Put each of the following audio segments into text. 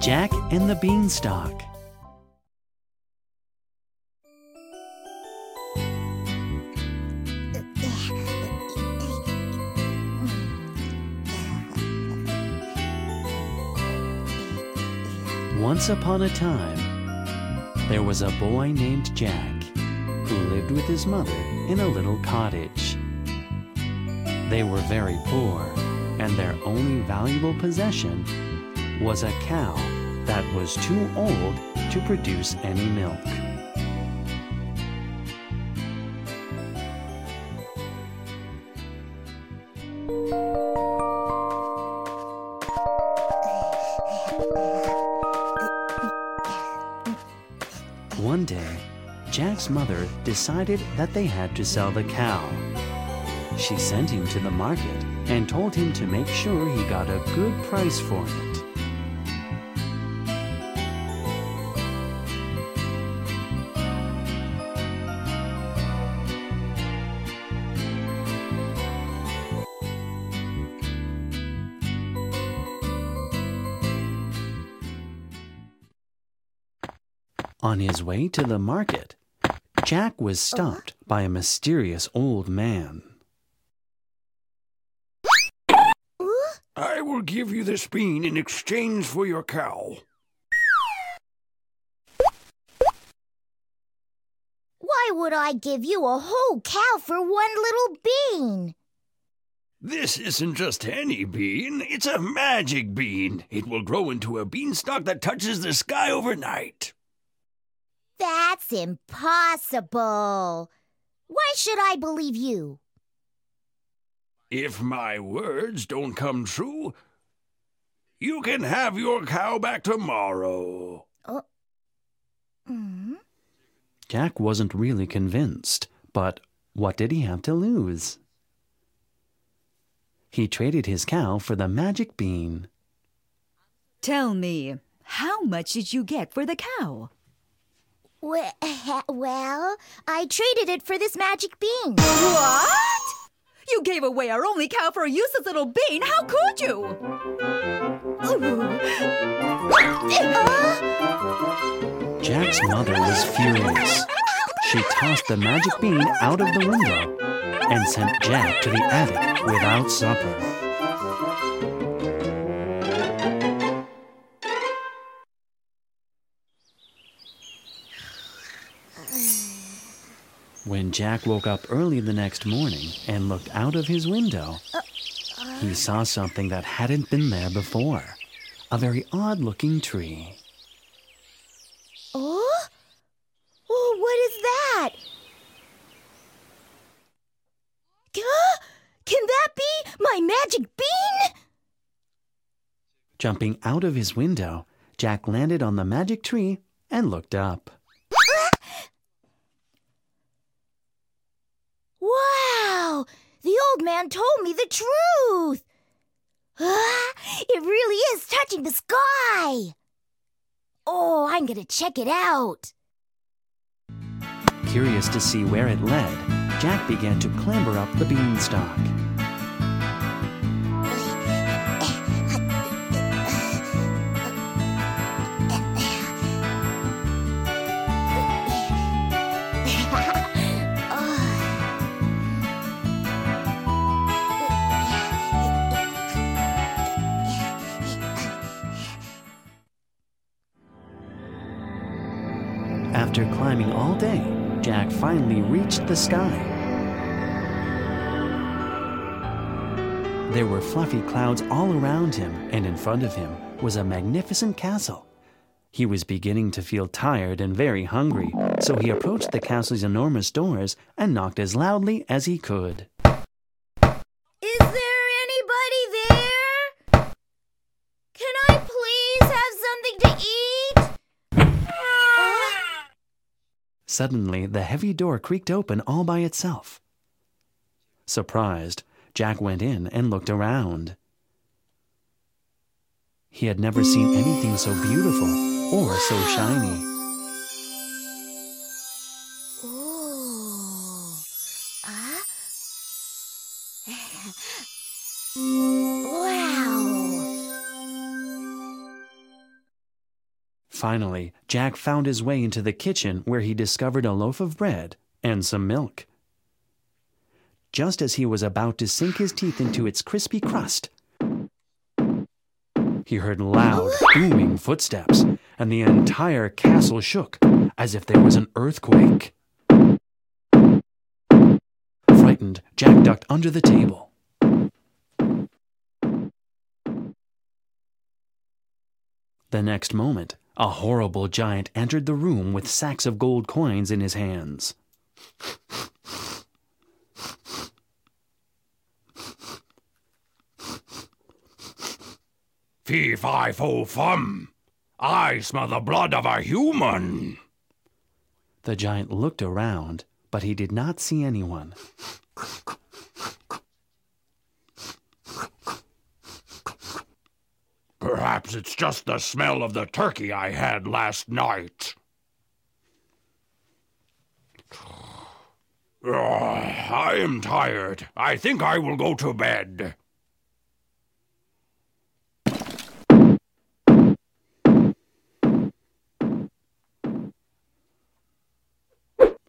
Jack and the Beanstalk. Once upon a time, there was a boy named Jack who lived with his mother in a little cottage. They were very poor, and their only valuable possession was a cow that was too old to produce any milk. One day, Jack's mother decided that they had to sell the cow. She sent him to the market and told him to make sure he got a good price for it. On his way to the market, Jack was oh, stopped by a mysterious old man. I will give you this bean in exchange for your cow. Why would I give you a whole cow for one little bean? This isn't just any bean, it's a magic bean. It will grow into a beanstalk that touches the sky overnight. That's impossible. Why should I believe you? If my words don't come true, you can have your cow back tomorrow. Oh. Hmm. Jack wasn't really convinced, but what did he have to lose? He traded his cow for the magic bean. Tell me, how much did you get for the cow? We- well, I traded it for this magic bean. What? You gave away our only cow for a useless little bean. How could you? Jack's mother was furious. She tossed the magic bean out of the window and sent Jack to the attic without supper. When Jack woke up early the next morning and looked out of his window, he saw something that hadn't been there before a very odd looking tree. Oh? Oh, what is that? Huh? Can that be my magic bean? Jumping out of his window, Jack landed on the magic tree and looked up. Wow! The old man told me the truth. Ah, it really is touching the sky. Oh, I'm gonna check it out. Curious to see where it led, Jack began to clamber up the beanstalk. After climbing all day, Jack finally reached the sky. There were fluffy clouds all around him, and in front of him was a magnificent castle. He was beginning to feel tired and very hungry, so he approached the castle's enormous doors and knocked as loudly as he could. Is there anybody there? Can I please have something to eat? Uh, Suddenly, the heavy door creaked open all by itself. Surprised, Jack went in and looked around. He had never seen anything so beautiful or so shiny. Finally, Jack found his way into the kitchen where he discovered a loaf of bread and some milk. Just as he was about to sink his teeth into its crispy crust, he heard loud, booming footsteps, and the entire castle shook as if there was an earthquake. Frightened, Jack ducked under the table. The next moment, a horrible giant entered the room with sacks of gold coins in his hands. Fee fi fo fum. I smell the blood of a human. The giant looked around, but he did not see anyone. Perhaps it's just the smell of the turkey I had last night. Ugh, I am tired. I think I will go to bed.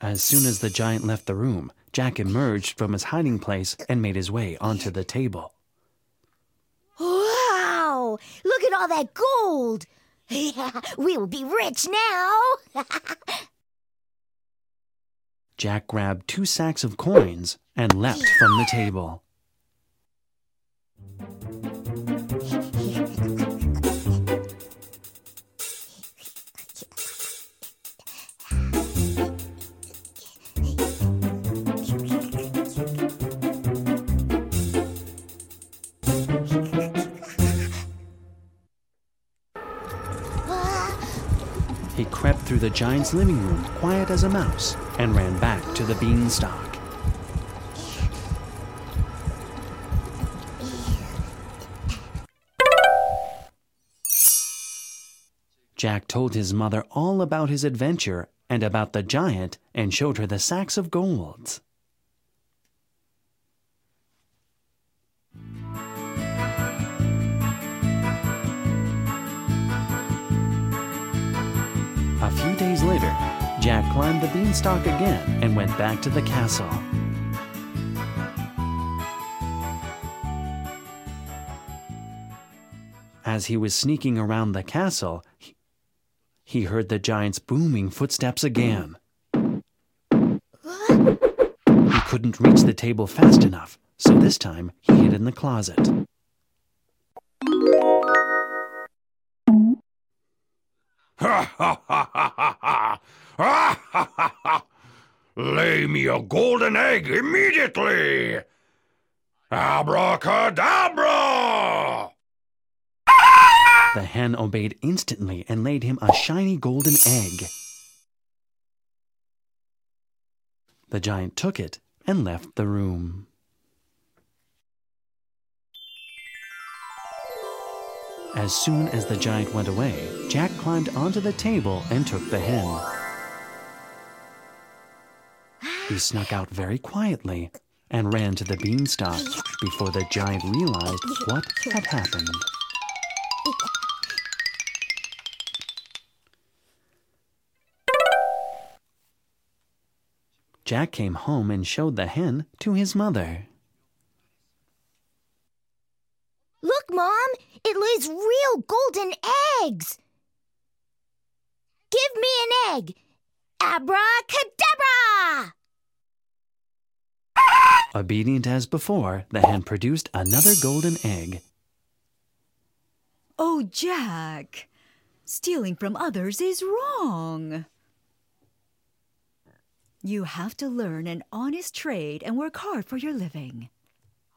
As soon as the giant left the room, Jack emerged from his hiding place and made his way onto the table. Look at all that gold! we will be rich now! Jack grabbed two sacks of coins and leapt from the table. Through the giant's living room, quiet as a mouse, and ran back to the beanstalk. Jack told his mother all about his adventure and about the giant and showed her the sacks of golds. Later, Jack climbed the beanstalk again and went back to the castle. As he was sneaking around the castle, he- he heard the giant's booming footsteps again. He couldn't reach the table fast enough, so this time he hid in the closet. Ha ha ha Ha ha ha ha! Lay me a golden egg immediately! Abracadabra! The hen obeyed instantly and laid him a shiny golden egg. The giant took it and left the room. As soon as the giant went away, Jack climbed onto the table and took the hen. He snuck out very quietly and ran to the beanstalk before the giant realized what had happened. Jack came home and showed the hen to his mother. Look, Mom! It lays real golden eggs! Give me an egg! Abracadabra! Obedient as before, the hen produced another golden egg. Oh, Jack. Stealing from others is wrong. You have to learn an honest trade and work hard for your living.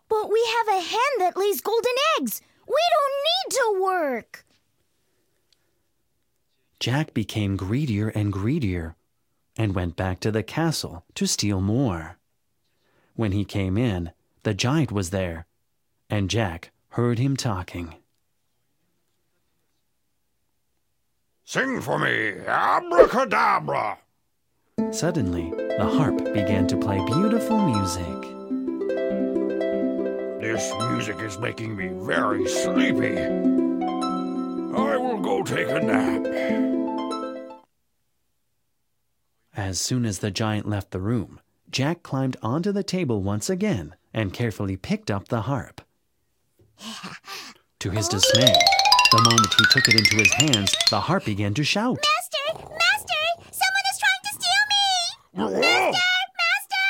But we have a hen that lays golden eggs! We don't need to work! Jack became greedier and greedier and went back to the castle to steal more. When he came in, the giant was there, and Jack heard him talking. Sing for me, abracadabra! Suddenly, the harp began to play beautiful music. This music is making me very sleepy. I will go take a nap. As soon as the giant left the room, Jack climbed onto the table once again and carefully picked up the harp. To his dismay, the moment he took it into his hands, the harp began to shout. Master! Master! Someone is trying to steal me! Master!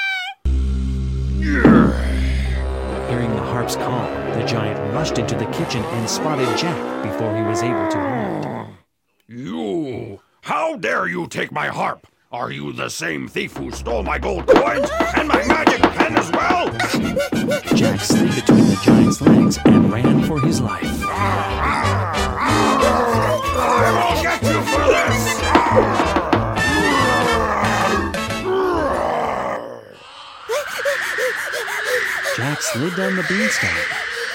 Hearing the harp's call, the giant rushed into the kitchen and spotted Jack before he was able to hide. You! How dare you take my harp? Are you the same thief who stole my gold coins and my magic pen as well? Jack slid between the giant's legs and ran for his life. I will get you for this! Jack slid down the beanstalk,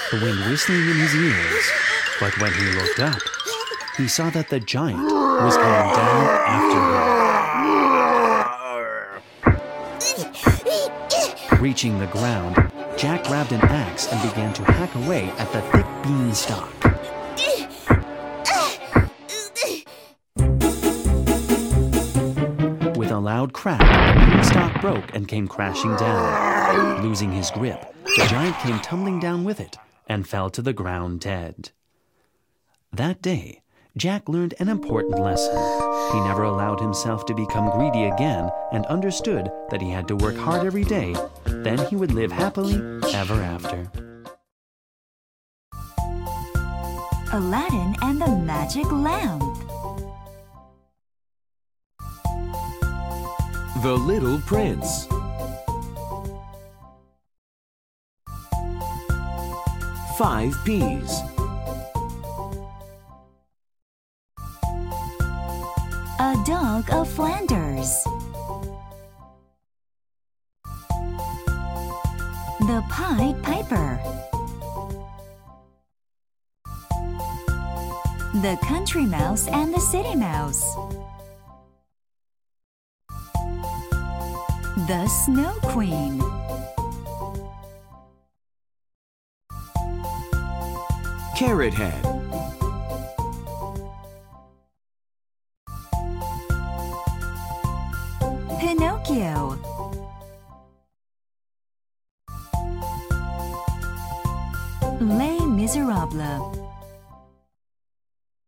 the wind whistling in his ears. But when he looked up, he saw that the giant was coming down after him. Reaching the ground, Jack grabbed an axe and began to hack away at the thick beanstalk. With a loud crack, the beanstalk broke and came crashing down. Losing his grip, the giant came tumbling down with it and fell to the ground dead. That day, Jack learned an important lesson. He never allowed himself to become greedy again and understood that he had to work hard every day. Then he would live happily ever after. Aladdin and the Magic Lamp. The Little Prince. Five peas. A Dog of Flanders. The Country Mouse and the City Mouse. The Snow Queen. Carrot Head.